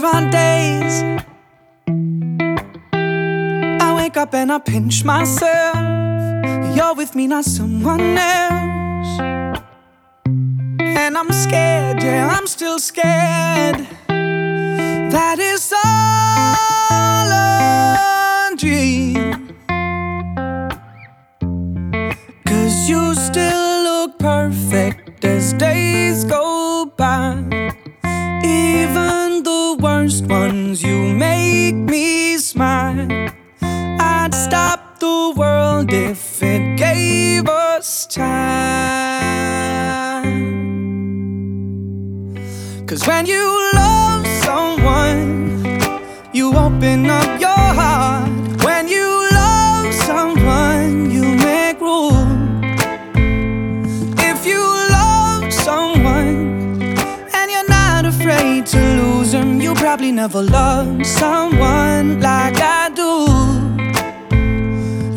There are days I wake up and I pinch myself. You're with me, not someone else. And I'm scared, yeah, I'm still scared. That is all a dream. Cause you still look perfect as days go you make me smile. I'd stop the world if it gave us time. Cause when you love someone, you open up your heart. Probably never loved someone like I do.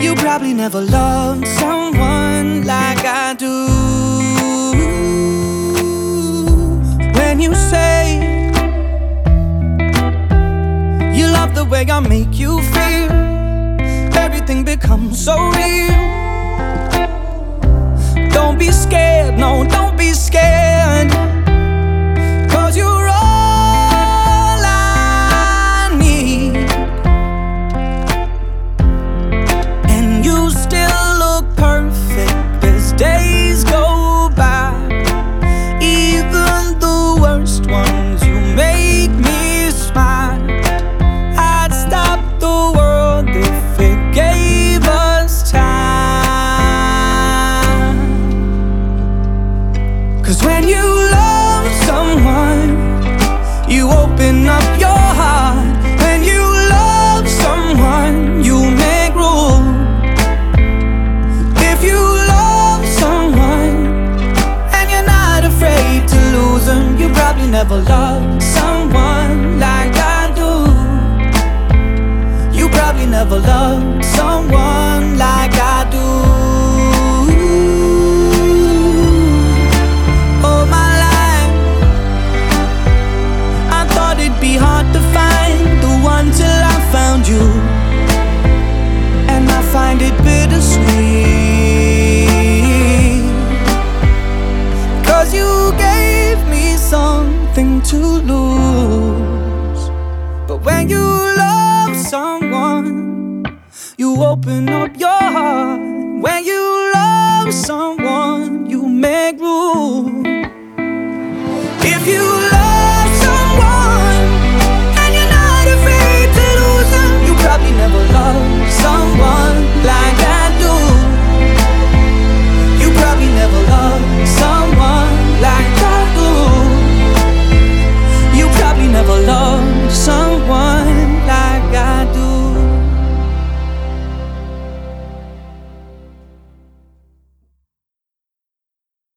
You probably never loved someone like I do. When you say you love the way I make you feel, everything becomes so real. Cause when you love someone, you open up your heart. When you love someone, you make room. If you love someone and you're not afraid to lose them, you probably never loved something to lose. But when you love someone, you open up your heart. When you love someone, you make you